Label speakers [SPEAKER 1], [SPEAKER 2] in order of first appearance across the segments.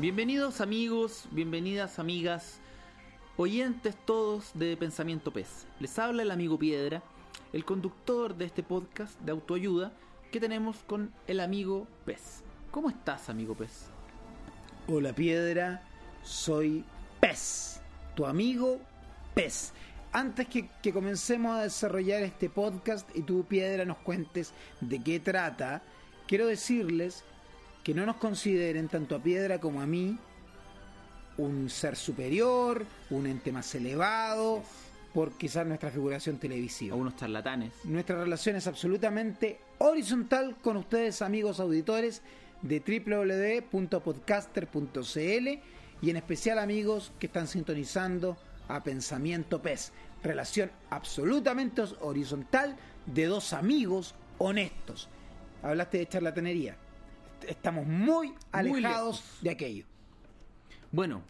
[SPEAKER 1] Bienvenidos amigos, bienvenidas amigas, oyentes todos de Pensamiento Pez. Les habla el amigo Piedra, el conductor de este podcast de autoayuda que tenemos con el amigo Pez. ¿Cómo estás, amigo Pez?
[SPEAKER 2] Hola Piedra, soy Pez, tu amigo Pez. Antes que, que comencemos a desarrollar este podcast y tú, Piedra, nos cuentes de qué trata, quiero decirles que no nos consideren tanto a Piedra como a mí un ser superior, un ente más elevado, por quizás nuestra figuración televisiva.
[SPEAKER 1] A unos charlatanes.
[SPEAKER 2] Nuestra relación es absolutamente horizontal con ustedes, amigos auditores de www.podcaster.cl y en especial amigos que están sintonizando a Pensamiento Pez. Relación absolutamente horizontal de dos amigos honestos. Hablaste de charlatanería. Estamos muy alejados de aquello.
[SPEAKER 1] Bueno,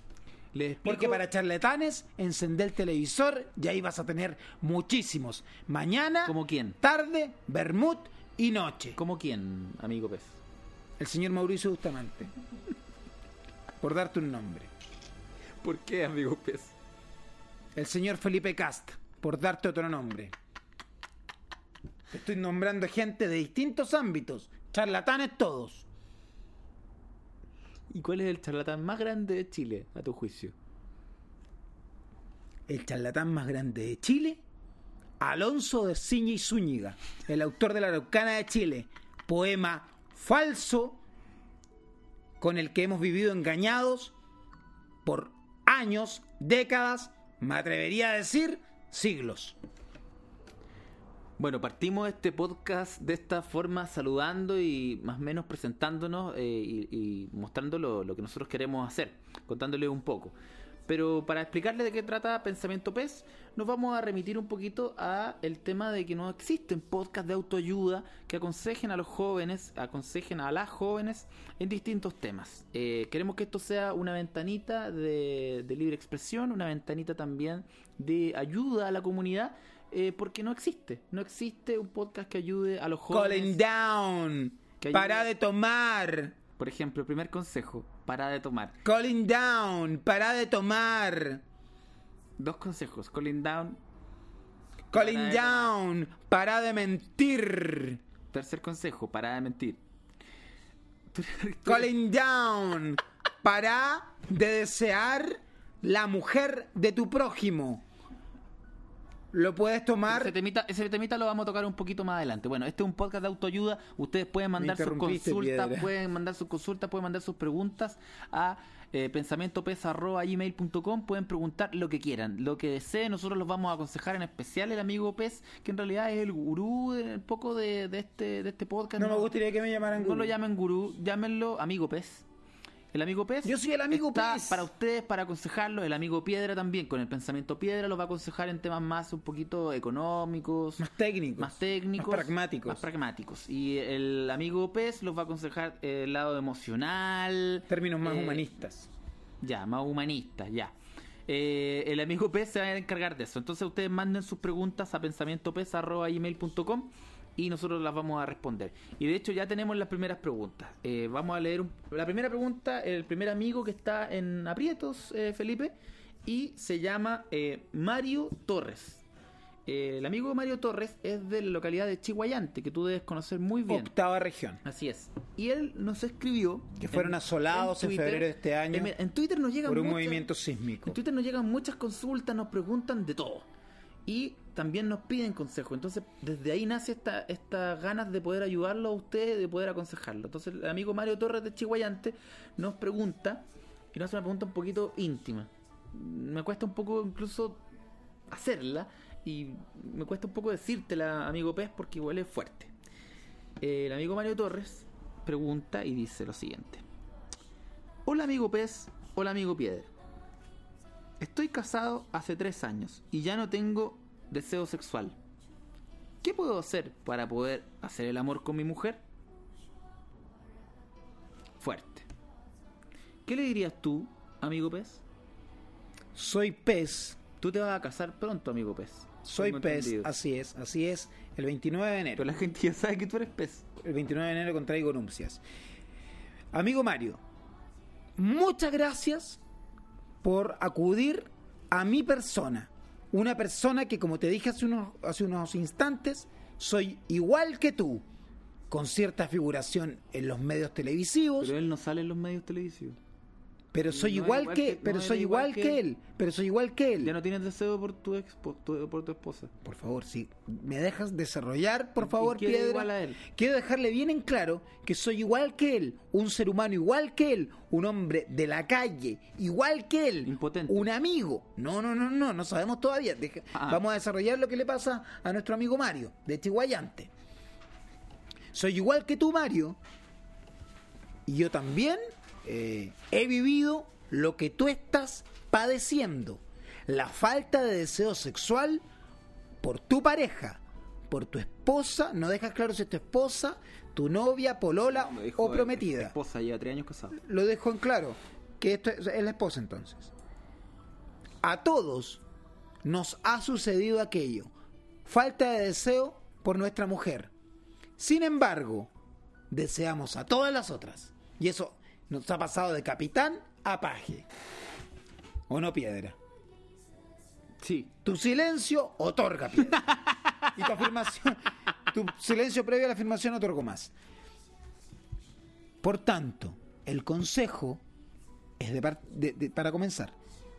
[SPEAKER 1] les explico...
[SPEAKER 2] Porque para charlatanes, encender el televisor y ahí vas a tener muchísimos. Mañana,
[SPEAKER 1] ¿Como quién?
[SPEAKER 2] tarde, vermut y noche.
[SPEAKER 1] ¿Cómo quién, amigo Pez?
[SPEAKER 2] El señor Mauricio Bustamante. Por darte un nombre.
[SPEAKER 1] ¿Por qué, amigo Pez?
[SPEAKER 2] El señor Felipe Cast. Por darte otro nombre. Estoy nombrando gente de distintos ámbitos. Charlatanes todos.
[SPEAKER 1] ¿Y cuál es el charlatán más grande de Chile, a tu juicio?
[SPEAKER 2] El charlatán más grande de Chile. Alonso de Ciña y Zúñiga. El autor de la Araucana de Chile. Poema falso con el que hemos vivido engañados por años, décadas, me atrevería a decir siglos.
[SPEAKER 1] Bueno, partimos este podcast de esta forma saludando y más o menos presentándonos eh, y, y, mostrando lo, que nosotros queremos hacer, contándole un poco. Pero para explicarle de qué trata Pensamiento Pez, nos vamos a remitir un poquito a el tema de que no existen podcasts de autoayuda que aconsejen a los jóvenes, aconsejen a las jóvenes en distintos temas. Eh, queremos que esto sea una ventanita de, de libre expresión, una ventanita también de ayuda a la comunidad eh, porque no existe. No existe un podcast que ayude a los jóvenes.
[SPEAKER 2] Calling down. Para de tomar.
[SPEAKER 1] Por ejemplo, el primer consejo, para de tomar.
[SPEAKER 2] Calling down. Para de tomar.
[SPEAKER 1] Dos consejos, calling down.
[SPEAKER 2] Calling para down. De... Para de mentir.
[SPEAKER 1] Tercer consejo, para de mentir.
[SPEAKER 2] Calling down. Para de desear la mujer de tu prójimo lo puedes tomar.
[SPEAKER 1] Ese temita, ese temita, lo vamos a tocar un poquito más adelante. Bueno, este es un podcast de autoayuda. Ustedes pueden mandar sus consultas, pueden mandar sus consultas, pueden mandar sus preguntas a eh. Pueden preguntar lo que quieran, lo que deseen. Nosotros los vamos a aconsejar, en especial el amigo Pez, que en realidad es el gurú de, un poco de, de, este, de este podcast.
[SPEAKER 2] No, no, me gustaría que me llamaran
[SPEAKER 1] gurú. No lo llamen gurú, llámenlo amigo Pez. El amigo Pez.
[SPEAKER 2] Yo soy el amigo
[SPEAKER 1] está
[SPEAKER 2] Pez.
[SPEAKER 1] Para ustedes, para aconsejarlo. El amigo Piedra también, con el pensamiento Piedra, los va a aconsejar en temas más un poquito económicos.
[SPEAKER 2] Más técnicos.
[SPEAKER 1] Más técnicos.
[SPEAKER 2] Más pragmáticos.
[SPEAKER 1] Más pragmáticos. Y el amigo Pez los va a aconsejar el lado emocional.
[SPEAKER 2] Términos más eh, humanistas.
[SPEAKER 1] Ya, más humanistas, ya. Eh, el amigo Pez se va a encargar de eso. Entonces ustedes manden sus preguntas a pensamientopez.gmail.com y nosotros las vamos a responder. Y de hecho ya tenemos las primeras preguntas. Eh, vamos a leer un, la primera pregunta, el primer amigo que está en aprietos, eh, Felipe, y se llama eh, Mario Torres. el amigo Mario Torres es de la localidad de Chihuayante, que tú debes conocer muy bien.
[SPEAKER 2] Octava región.
[SPEAKER 1] Así es. Y él nos escribió...
[SPEAKER 2] Que fueron en, asolados en, Twitter, en, febrero de este año.
[SPEAKER 1] En, en Twitter nos llegan
[SPEAKER 2] por un
[SPEAKER 1] muchas,
[SPEAKER 2] movimiento sísmico.
[SPEAKER 1] En Twitter nos llegan muchas consultas, nos preguntan de todo y también nos piden consejo. Entonces, desde ahí nace esta, estas ganas de poder ayudarlo a ustedes, de poder aconsejarlo. Entonces, el amigo Mario Torres de Chihuayante nos pregunta, y nos hace una pregunta un poquito íntima. Me cuesta un poco incluso hacerla, y me cuesta un poco decírtela, amigo Pez, porque igual es fuerte. El amigo Mario Torres pregunta y dice lo siguiente. Hola amigo Pez, hola amigo Piedra. Estoy casado hace tres años y ya no tengo deseo sexual. ¿Qué puedo hacer para poder hacer el amor con mi mujer? Fuerte. ¿Qué le dirías tú, amigo pez?
[SPEAKER 2] Soy pez.
[SPEAKER 1] Tú te vas a casar pronto, amigo pez.
[SPEAKER 2] Soy pez, entendido. así es, así es. El 29 de enero.
[SPEAKER 1] Pero la gente ya sabe que tú eres pez.
[SPEAKER 2] El 29 de enero contraigo nupcias. Amigo Mario, muchas gracias por acudir a mi persona. Una persona que, como te dije hace unos, hace unos instantes, soy igual que tú, con cierta figuración en los medios televisivos,
[SPEAKER 1] Pero él no sale en los medios televisivos.
[SPEAKER 2] Pero soy
[SPEAKER 1] no
[SPEAKER 2] igual, que,
[SPEAKER 1] que-
[SPEAKER 2] pero
[SPEAKER 1] no
[SPEAKER 2] soy igual,
[SPEAKER 1] igual
[SPEAKER 2] que, él, pero soy igual que él.
[SPEAKER 1] Ya no tienes deseo por tu, ex, por tu, por tu esposa.
[SPEAKER 2] Por favor, si me dejas desarrollar, por favor, Piedra.
[SPEAKER 1] igual a él.
[SPEAKER 2] Quiero dejarle bien en claro que soy igual que él, un ser humano igual que él, un hombre de la calle igual que él,
[SPEAKER 1] Impotente.
[SPEAKER 2] un amigo. No, no, no, no, no sabemos todavía. Deja-
[SPEAKER 1] Ah.
[SPEAKER 2] Vamos a desarrollar lo que le pasa a nuestro amigo Mario, de Chihuayante. Soy igual que tú, Mario, y yo también eh, he vivido lo que tú estás padeciendo. La falta de deseo sexual por tu pareja, por tu esposa, no dejas claro si es tu esposa, tu novia, polola o prometida.
[SPEAKER 1] esposa lleva tres años casada.
[SPEAKER 2] Lo dejo en claro, que esto es, es la esposa entonces. A todos nos ha sucedido aquello. Falta de deseo por nuestra mujer. Sin embargo, deseamos a todas las otras. Y eso nos ha pasado de capitán a paje. ¿O no, piedra?
[SPEAKER 1] Sí.
[SPEAKER 2] Tu silencio otorga piedra. Y tu afirmación, tu silencio previo a la afirmación otorgó más. Por tanto, el consejo es de de- de- para comenzar.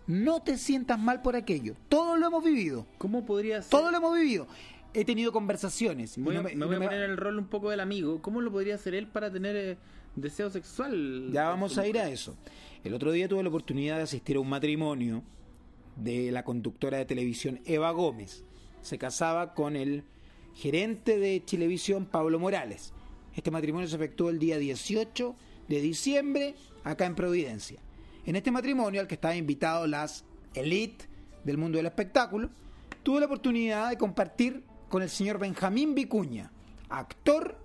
[SPEAKER 2] No te sientas mal por aquello. Todo lo hemos vivido.
[SPEAKER 1] ¿Cómo podría ser?
[SPEAKER 2] Todo lo hemos vivido. He tenido conversaciones.
[SPEAKER 1] Voy
[SPEAKER 2] no
[SPEAKER 1] me, voy
[SPEAKER 2] no
[SPEAKER 1] a poner en el rol un poco del amigo. ¿Cómo lo podría hacer él para tener eh, deseo sexual?
[SPEAKER 2] Ya vamos a ir a eso. El otro día tuve la oportunidad de asistir a un matrimonio de la conductora de televisión Eva Gómez. Se casaba con el gerente de Chilevisión Pablo Morales. Este matrimonio se efectuó el día 18 de diciembre acá en Providencia. En este matrimonio al que estaban invitados las elite del mundo del espectáculo, tuve la oportunidad de compartir con el señor Benjamín Vicuña, actor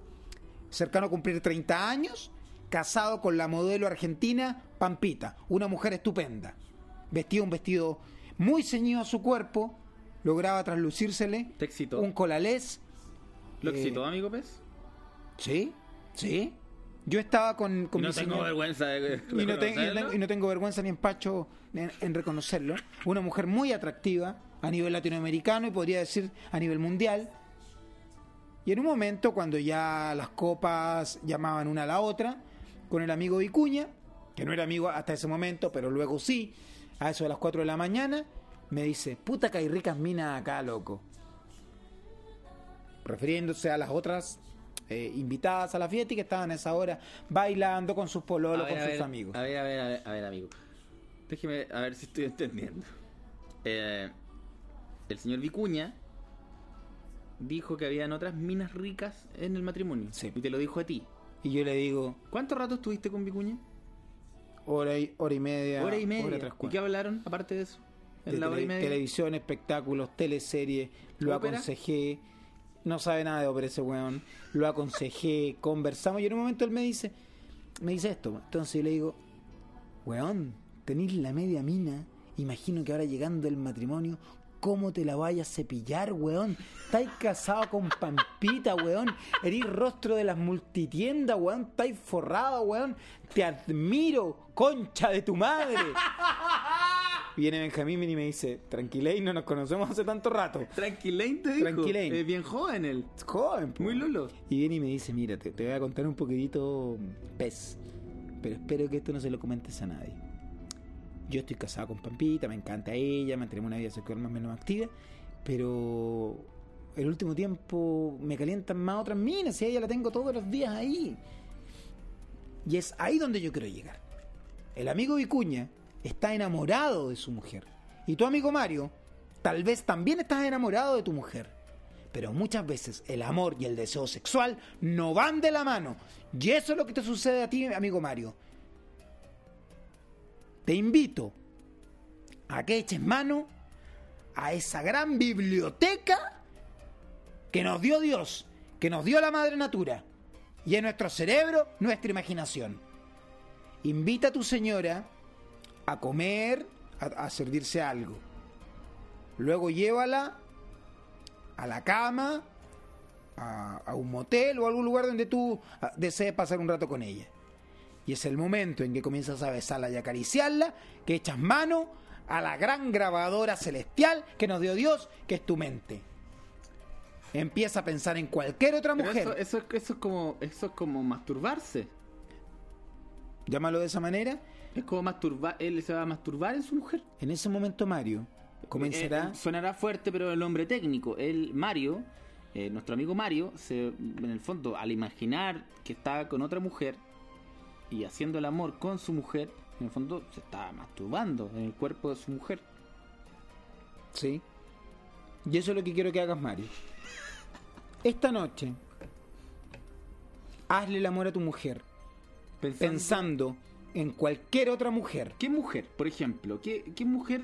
[SPEAKER 2] cercano a cumplir 30 años, casado con la modelo argentina Pampita, una mujer estupenda. Vestía un vestido muy ceñido a su cuerpo, lograba traslucírsele
[SPEAKER 1] ¿Te excitó?
[SPEAKER 2] un colalés.
[SPEAKER 1] ¿Lo
[SPEAKER 2] eh,
[SPEAKER 1] excitó, amigo Pez?
[SPEAKER 2] Sí, sí. Yo estaba con, con
[SPEAKER 1] Y no
[SPEAKER 2] mi
[SPEAKER 1] tengo vergüenza de
[SPEAKER 2] y no, te- y no
[SPEAKER 1] reconocerlo.
[SPEAKER 2] tengo, y no tengo vergüenza ni empacho en, en reconocerlo. Una mujer muy atractiva a nivel latinoamericano y podría decir a nivel mundial. Y en un momento, cuando ya las copas llamaban una a la otra, con el amigo Vicuña, que no era amigo hasta ese momento, pero luego sí, a eso de las 4 de la mañana, me dice, puta que hay ricas minas acá, loco. Refiriéndose a las otras eh, invitadas a la fiesta y que estaban a esa hora bailando con sus pololos, con sus
[SPEAKER 1] ver,
[SPEAKER 2] amigos.
[SPEAKER 1] A ver, a ver, a ver, a ver, amigo. Déjeme a ver si estoy entendiendo. Eh, el señor Vicuña dijo que habían otras minas ricas en el matrimonio.
[SPEAKER 2] Sí.
[SPEAKER 1] Y te lo dijo a ti.
[SPEAKER 2] Y yo le digo,
[SPEAKER 1] ¿Cuánto rato estuviste con Vicuña?
[SPEAKER 2] hora y, hora y media.
[SPEAKER 1] hora y media.
[SPEAKER 2] hora tras
[SPEAKER 1] ¿Y qué hablaron aparte de eso? En
[SPEAKER 2] De
[SPEAKER 1] la hora y media.
[SPEAKER 2] Televisión, espectáculos, teleseries, lo
[SPEAKER 1] ¿Ópera?
[SPEAKER 2] aconsejé. No sabe nada de ópera ese weón. Lo aconsejé, conversamos y en un momento él me dice, me dice esto. Entonces yo le digo, weón, tenés la media mina. Imagino que ahora llegando el matrimonio, ¿cómo te la vayas a cepillar, weón? Estáis casado con Pampita, weón. Eres rostro de las multitiendas, weón. Estáis forrado, weón. Te admiro, concha de tu madre. Viene Benjamín y me dice, tranquiléis, no nos conocemos hace tanto rato.
[SPEAKER 1] Tranquilain te dijo.
[SPEAKER 2] Tranquilain.
[SPEAKER 1] Es bien joven él.
[SPEAKER 2] Joven, po.
[SPEAKER 1] Muy lolo.
[SPEAKER 2] Y viene y me dice, mira, te, te voy a contar un poquitito pez, pero espero que esto no se lo comentes a nadie. Yo estoy casado con Pampita, me encanta ella, mantenemos una vida sexual más o menos activa, pero el último tiempo me calientan más otras minas y ella la tengo todos los días ahí. Y es ahí donde yo quiero llegar. El amigo Vicuña está enamorado de su mujer. Y tu amigo Mario, tal vez también estás enamorado de tu mujer. Pero muchas veces el amor y el deseo sexual no van de la mano. Y eso es lo que te sucede a ti, amigo Mario. Te invito a que eches mano a esa gran biblioteca que nos dio Dios, que nos dio la Madre Natura. Y en nuestro cerebro, nuestra imaginación. Invita a tu señora a comer, a, a servirse algo. Luego llévala a la cama, a, a un motel o algún lugar donde tú ah, desees pasar un rato con ella. Y es el momento en que comienzas a besarla y acariciarla, que echas mano a la gran grabadora celestial que nos dio Dios, que es tu mente. Empieza a pensar en cualquier otra mujer.
[SPEAKER 1] eso, eso, eso es como, eso es como masturbarse.
[SPEAKER 2] Llámalo de esa manera.
[SPEAKER 1] Es como masturbar, él se va a masturbar en su mujer.
[SPEAKER 2] En ese momento Mario comenzará...
[SPEAKER 1] Eh, sonará fuerte, pero el hombre técnico, el Mario, eh, nuestro amigo Mario, se, en el fondo, al imaginar que está con otra mujer y haciendo el amor con su mujer, en el fondo se está masturbando en el cuerpo de su mujer.
[SPEAKER 2] Sí. Y eso es lo que quiero que hagas, Mario. Esta noche, hazle el amor a tu mujer,
[SPEAKER 1] Pensando,
[SPEAKER 2] pensando en cualquier otra mujer.
[SPEAKER 1] ¿Qué mujer, por ejemplo? ¿Qué, qué mujer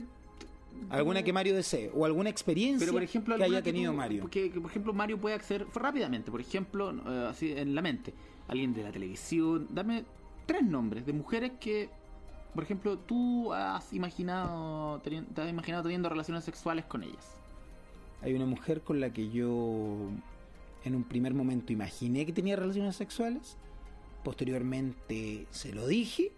[SPEAKER 2] Alguna que Mario desee o alguna experiencia
[SPEAKER 1] Pero por ejemplo,
[SPEAKER 2] que haya tenido
[SPEAKER 1] tú-
[SPEAKER 2] Mario.
[SPEAKER 1] Que, que, por ejemplo Mario puede acceder rápidamente. Por ejemplo, eh, así en la mente, alguien de la televisión. Dame tres nombres de mujeres que, por ejemplo, tú has imaginado, te has imaginado teniendo relaciones sexuales con ellas.
[SPEAKER 2] Hay una mujer con la que yo en un primer momento imaginé que tenía relaciones sexuales, posteriormente se lo dije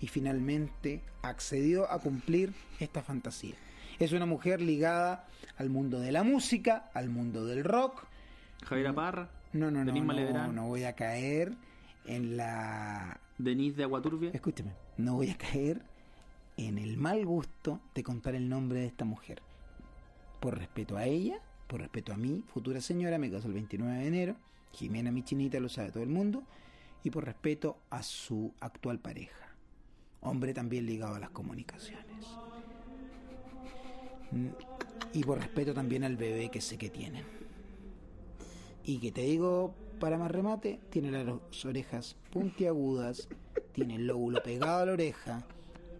[SPEAKER 2] y finalmente accedió a cumplir esta fantasía. Es una mujer ligada al mundo de la música, al mundo del rock.
[SPEAKER 1] Javiera Parra,
[SPEAKER 2] No, no, no, no, no voy a caer en la...
[SPEAKER 1] Denise de Aguaturbia.
[SPEAKER 2] Escúcheme, no voy a caer en el mal gusto de contar el nombre de esta mujer. Por respeto a ella, por respeto a mí, futura señora, me caso el 29 de enero, Jimena mi chinita lo sabe todo el mundo, y por respeto a su actual pareja, hombre también ligado a las comunicaciones. Y por respeto también al bebé que sé que tienen. Y que te digo, para más remate, tiene las orejas puntiagudas, tiene el lóbulo pegado a la oreja,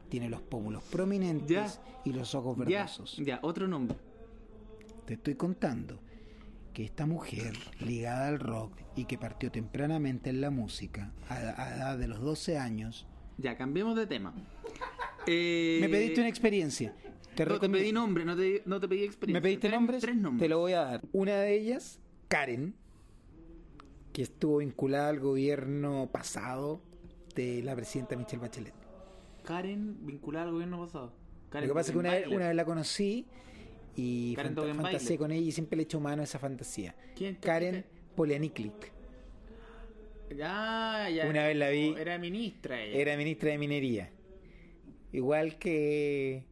[SPEAKER 2] tiene los pómulos prominentes
[SPEAKER 1] Ya.
[SPEAKER 2] y los ojos verdosos.
[SPEAKER 1] ya, otro nombre.
[SPEAKER 2] Te estoy contando que esta mujer ligada al rock y que partió tempranamente en la música a a edad de los 12 años,
[SPEAKER 1] Ya, cambiemos de tema. Eh,
[SPEAKER 2] me pediste una experiencia. Te
[SPEAKER 1] No te pedí nombre, no te, no te pedí experiencia.
[SPEAKER 2] ¿Me pediste nombres?
[SPEAKER 1] Tres nombres.
[SPEAKER 2] Te lo voy a dar. Una de ellas, Karen, que estuvo vinculada al gobierno pasado de la presidenta Michelle Bachelet.
[SPEAKER 1] Karen, vinculada al gobierno pasado. Karen
[SPEAKER 2] Lo que pasa es que una vez,
[SPEAKER 1] Dogenbailer.
[SPEAKER 2] una vez la conocí y
[SPEAKER 1] Dogenbailer.
[SPEAKER 2] fantaseé con ella y siempre le echo mano a esa fantasía.
[SPEAKER 1] ¿Quién?
[SPEAKER 2] Karen Polianiklik.
[SPEAKER 1] Ya, ya.
[SPEAKER 2] Una vez la vi.
[SPEAKER 1] Era ministra ella.
[SPEAKER 2] Era ministra de Minería. Igual que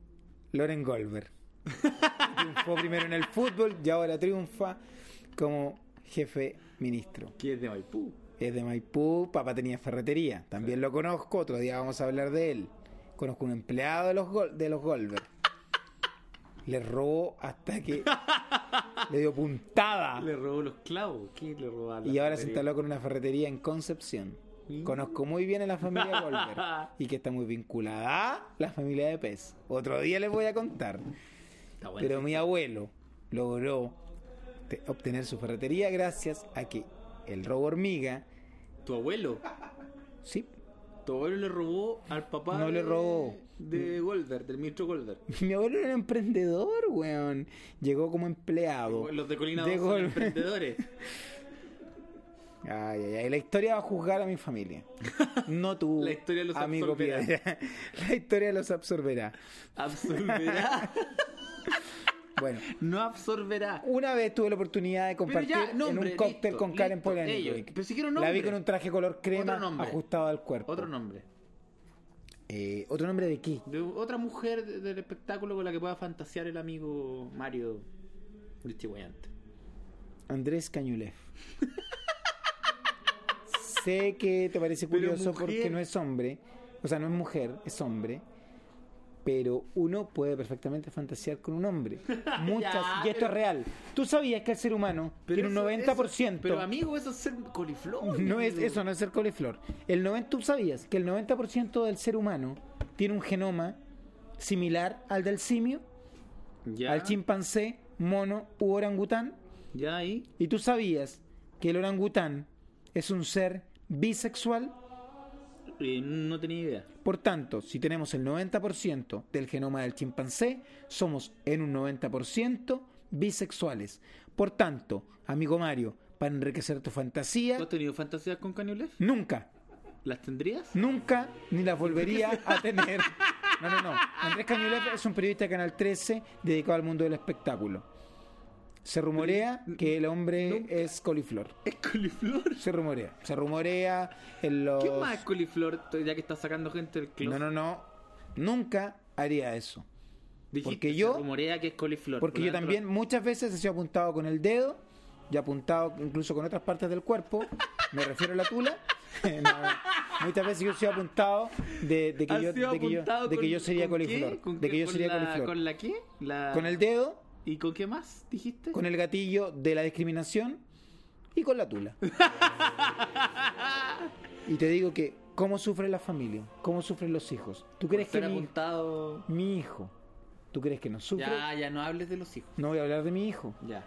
[SPEAKER 2] Loren Goldberg. Triunfó primero en el fútbol y ahora triunfa como jefe ministro.
[SPEAKER 1] Que es de Maipú.
[SPEAKER 2] Es de Maipú, papá tenía ferretería. También lo conozco, otro día vamos a hablar de él. Conozco un empleado de los, Gol- de los Goldberg. Le robó hasta que le dio puntada.
[SPEAKER 1] Le robó los clavos. ¿Qué le robó a la
[SPEAKER 2] Y ahora se instaló con una ferretería en Concepción. Conozco muy bien a la familia Goldberg y que está muy vinculada a la familia de Pez. Otro día les voy a contar.
[SPEAKER 1] Está bueno.
[SPEAKER 2] Pero mi abuelo logró obtener su ferretería gracias a que el robo hormiga,
[SPEAKER 1] Tu abuelo.
[SPEAKER 2] sí,
[SPEAKER 1] Tu abuelo le robó al papá.
[SPEAKER 2] No le
[SPEAKER 1] de-
[SPEAKER 2] robó.
[SPEAKER 1] De Goldberg, del ministro Goldberg.
[SPEAKER 2] mi abuelo era emprendedor, weón. Llegó como empleado.
[SPEAKER 1] Los de Colina
[SPEAKER 2] de
[SPEAKER 1] 2 son emprendedores.
[SPEAKER 2] Ay, ay, ay. La historia va a juzgar a mi familia. No tú,
[SPEAKER 1] La historia los
[SPEAKER 2] amigo
[SPEAKER 1] absorberá.
[SPEAKER 2] Piedra. La historia los absorberá.
[SPEAKER 1] Absorberá.
[SPEAKER 2] Bueno,
[SPEAKER 1] no absorberá.
[SPEAKER 2] una vez tuve la oportunidad de compartir
[SPEAKER 1] ya, nombre,
[SPEAKER 2] en un cóctel
[SPEAKER 1] listo,
[SPEAKER 2] con Karen
[SPEAKER 1] ellos. Pero si quiero
[SPEAKER 2] La vi con un traje color crema ajustado al cuerpo.
[SPEAKER 1] Otro nombre.
[SPEAKER 2] Eh, ¿Otro nombre de qué?
[SPEAKER 1] De otra mujer de- del espectáculo con la que pueda fantasear el amigo Mario de Chihuayante.
[SPEAKER 2] Andrés Cañulef. sé que te parece curioso porque no es hombre. O sea, no es mujer, es hombre. Pero uno puede perfectamente fantasear con un hombre. Muchas,
[SPEAKER 1] Ya,
[SPEAKER 2] y esto
[SPEAKER 1] pero-
[SPEAKER 2] es real. Tú sabías que el ser humano tiene un
[SPEAKER 1] eso-
[SPEAKER 2] 90%.
[SPEAKER 1] eso- pero amigo, eso es ser coliflor.
[SPEAKER 2] No es eso, no es ser coliflor. El 90, tú sabías que el 90% del ser humano tiene un genoma similar al del simio,
[SPEAKER 1] Ya,
[SPEAKER 2] al chimpancé, mono u orangután.
[SPEAKER 1] Ya ahí.
[SPEAKER 2] ¿Y tú sabías que el orangután es un ser bisexual?
[SPEAKER 1] Eh, no tenía idea.
[SPEAKER 2] Por tanto, si tenemos el 90% del genoma del chimpancé, somos en un 90% bisexuales. Por tanto, amigo Mario, para enriquecer tu fantasía,
[SPEAKER 1] ¿Tú has tenido fantasías con Cañulef?
[SPEAKER 2] nunca.
[SPEAKER 1] ¿Las tendrías?
[SPEAKER 2] Nunca ni las volvería a tener. No, no, no. Andrés Cañuelas es un periodista de Canal 13 dedicado al mundo del espectáculo. Se rumorea que el hombre
[SPEAKER 1] Nunca.
[SPEAKER 2] es coliflor.
[SPEAKER 1] ¿Es coliflor?
[SPEAKER 2] Se rumorea. Se rumorea en los...
[SPEAKER 1] ¿Qué más es coliflor ya que estás sacando gente del club?
[SPEAKER 2] No, no, no. Nunca haría eso.
[SPEAKER 1] Dijiste,
[SPEAKER 2] porque
[SPEAKER 1] se
[SPEAKER 2] yo-
[SPEAKER 1] rumorea que es coliflor.
[SPEAKER 2] Porque
[SPEAKER 1] por
[SPEAKER 2] yo
[SPEAKER 1] lo tanto,
[SPEAKER 2] también muchas veces he sido apuntado con el dedo y apuntado incluso con otras partes del cuerpo. Me refiero a la tula. No, muchas veces yo he sido apuntado de, de que,
[SPEAKER 1] ¿Has
[SPEAKER 2] yo, de, que yo, de que yo sería coliflor.
[SPEAKER 1] ¿Con
[SPEAKER 2] De que yo
[SPEAKER 1] ¿Con
[SPEAKER 2] sería
[SPEAKER 1] la-
[SPEAKER 2] coliflor.
[SPEAKER 1] ¿Con la qué? La-
[SPEAKER 2] Con el dedo,
[SPEAKER 1] ¿Y con qué más dijiste?
[SPEAKER 2] con el gatillo de la discriminación y con la tula. y te digo que, ¿cómo sufre la familia? ¿Cómo sufren los hijos? ¿Tú crees que mi,
[SPEAKER 1] apuntado...
[SPEAKER 2] mi hijo, tú crees que no sufre?
[SPEAKER 1] Ya, ya no hables de los hijos.
[SPEAKER 2] No voy a hablar de mi hijo,
[SPEAKER 1] Ya.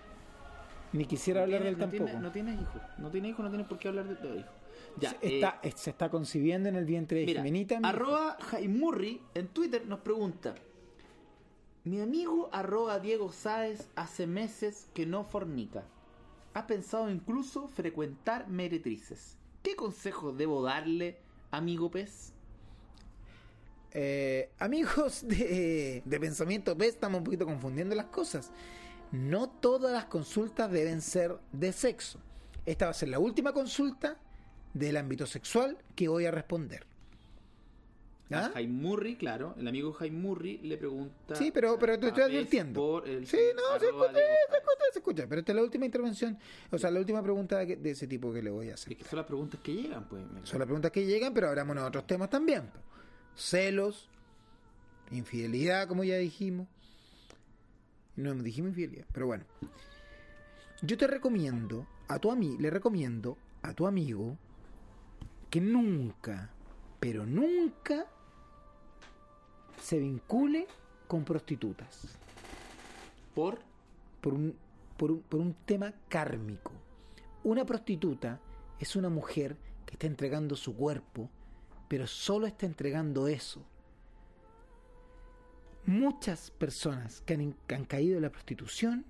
[SPEAKER 2] ni quisiera hablar de él
[SPEAKER 1] no
[SPEAKER 2] tampoco.
[SPEAKER 1] No tienes hijos. No tienes hijos, no tienes por qué hablar de todo hijo. Ya.
[SPEAKER 2] se,
[SPEAKER 1] eh,
[SPEAKER 2] está, eh, se está concibiendo en el vientre de
[SPEAKER 1] Mira,
[SPEAKER 2] Jimenita.
[SPEAKER 1] arroba Jaimurri en Twitter nos pregunta. Mi amigo arroba Diego Sáez hace meses que no fornica. Ha pensado incluso frecuentar meretrices. ¿Qué consejo debo darle, amigo pez?
[SPEAKER 2] Eh, amigos de, de Pensamiento P, estamos un poquito confundiendo las cosas. No todas las consultas deben ser de sexo. Esta va a ser la última consulta del ámbito sexual que voy a responder. ¿Ah?
[SPEAKER 1] Jaimurri, claro, el amigo Jaimurri le pregunta.
[SPEAKER 2] Sí, pero, pero te estoy advirtiendo.
[SPEAKER 1] por el
[SPEAKER 2] Sí, no, se escucha, se escucha, se escucha. Pero esta es la última intervención, o sea, la última pregunta de, de ese tipo que le voy a hacer.
[SPEAKER 1] Es que son las preguntas que llegan, pues.
[SPEAKER 2] Son las preguntas que llegan, pero hablamos de otros temas también. Celos, infidelidad, como ya dijimos. No dijimos infidelidad, pero bueno. Yo te recomiendo, a tu ami le recomiendo a tu amigo que nunca, pero nunca se vincule con prostitutas
[SPEAKER 1] Por.
[SPEAKER 2] por un, por un, por un tema kármico. Una prostituta es una mujer que está entregando su cuerpo, pero solo está entregando eso. Muchas personas que han, que han caído en la prostitución,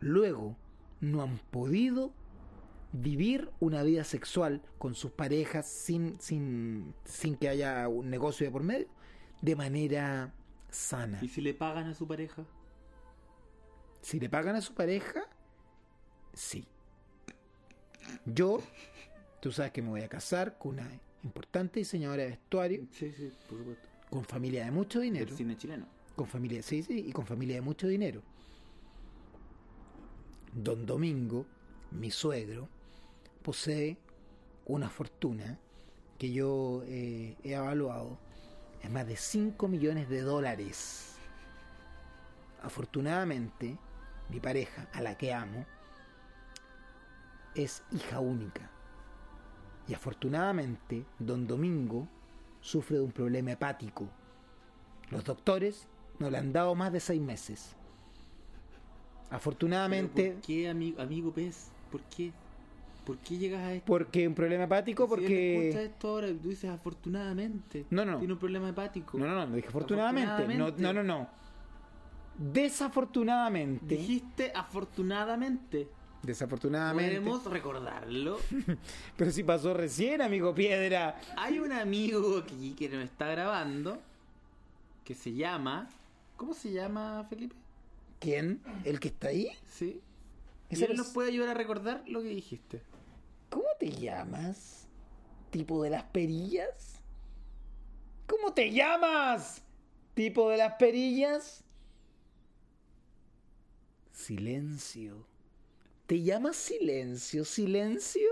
[SPEAKER 2] luego no han podido vivir una vida sexual con sus parejas sin, sin, sin que haya un negocio de por medio, de manera sana.
[SPEAKER 1] ¿Y si le pagan a su pareja?
[SPEAKER 2] Si le pagan a su pareja, sí. Yo, tú sabes que me voy a casar con una importante diseñadora de vestuario,
[SPEAKER 1] Sí, sí, por supuesto.
[SPEAKER 2] con familia de mucho dinero.
[SPEAKER 1] Del cine chileno.
[SPEAKER 2] Con familia, sí, sí, y con familia de mucho dinero. Don Domingo, mi suegro, posee una fortuna que yo eh, he evaluado en más de 5 millones de dólares. Afortunadamente, mi pareja, a la que amo, es hija única. Y afortunadamente, don Domingo sufre de un problema hepático. Los doctores no le han dado más de seis meses. Afortunadamente,
[SPEAKER 1] ¿Por qué, amigo, amigo pez? ¿Por qué? ¿Por qué llegas a esto?
[SPEAKER 2] porque un problema hepático,
[SPEAKER 1] Si
[SPEAKER 2] porque...
[SPEAKER 1] esto ahora tú dices afortunadamente.
[SPEAKER 2] No, no.
[SPEAKER 1] Tiene un problema hepático.
[SPEAKER 2] No, no, no, dije afortunadamente. No, no, no, no. Desafortunadamente.
[SPEAKER 1] Dijiste afortunadamente.
[SPEAKER 2] Desafortunadamente.
[SPEAKER 1] Podemos recordarlo.
[SPEAKER 2] Pero si pasó recién, amigo Piedra.
[SPEAKER 1] Hay un amigo aquí que nos está grabando que se llama. ¿Cómo se llama, Felipe?
[SPEAKER 2] ¿Quién? ¿El que está ahí?
[SPEAKER 1] Sí. Y él nos puede ayudar a recordar lo que dijiste.
[SPEAKER 2] ¿Cómo te llamas? ¿Tipo de las perillas? ¿Cómo te llamas? ¿Tipo de las perillas? Silencio. ¿Te llamas silencio? ¿Silencio?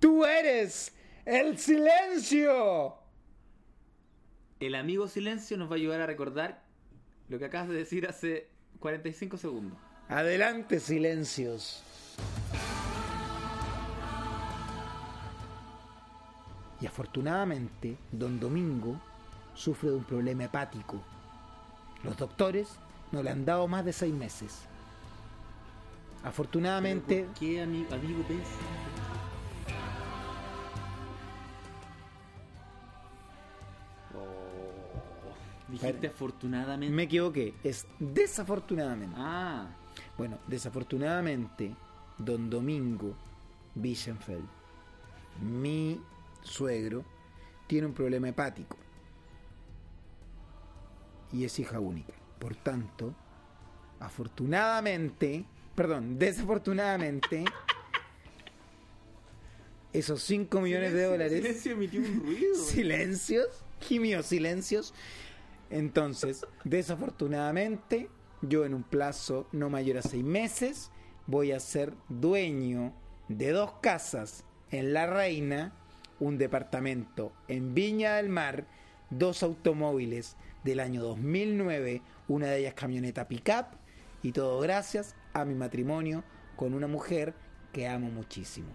[SPEAKER 2] ¡Tú eres el silencio!
[SPEAKER 1] El amigo Silencio nos va a ayudar a recordar lo que acabas de decir hace 45 segundos.
[SPEAKER 2] Adelante, silencios. Y afortunadamente, don Domingo sufre de un problema hepático. Los doctores no le han dado más de seis meses. Afortunadamente,
[SPEAKER 1] ¿Por qué, amigo, amigo pez? Oh, dijiste afortunadamente.
[SPEAKER 2] me equivoqué, es desafortunadamente.
[SPEAKER 1] Ah,
[SPEAKER 2] Bueno, desafortunadamente, don Domingo Wiesenfeld, mi suegro, tiene un problema hepático y es hija única. Por tanto, afortunadamente, perdón, desafortunadamente, esos 5 millones de dólares...
[SPEAKER 1] Silencio emitió un ruido.
[SPEAKER 2] silencios, gimios silencios. Entonces, desafortunadamente, yo en un plazo no mayor a seis meses voy a ser dueño de dos casas en La Reina, un departamento en Viña del Mar, dos automóviles del año 2009, una de ellas camioneta pickup y todo gracias a mi matrimonio con una mujer que amo muchísimo.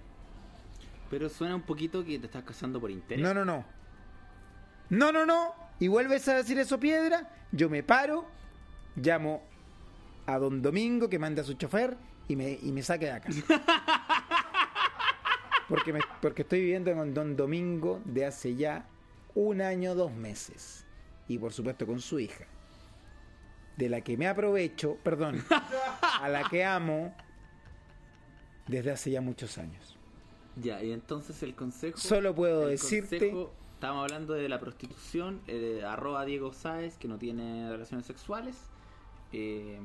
[SPEAKER 1] Pero suena un poquito que te estás casando por interés.
[SPEAKER 2] No, no, no. No, no, no. Y vuelves a decir eso, piedra. Yo me paro, llamo a don Domingo que manda a su chofer y me, y me saque de acá. Porque, me- porque estoy viviendo con don Domingo de hace ya un año, dos meses. Y por supuesto con su hija. De la que me aprovecho, perdón, a la que amo desde hace ya muchos años.
[SPEAKER 1] Ya, y entonces el consejo.
[SPEAKER 2] Solo puedo decirte-
[SPEAKER 1] consejo, Estábamos hablando de la prostitución, eh, arroba Diego Sáez, que no tiene relaciones sexuales, eh,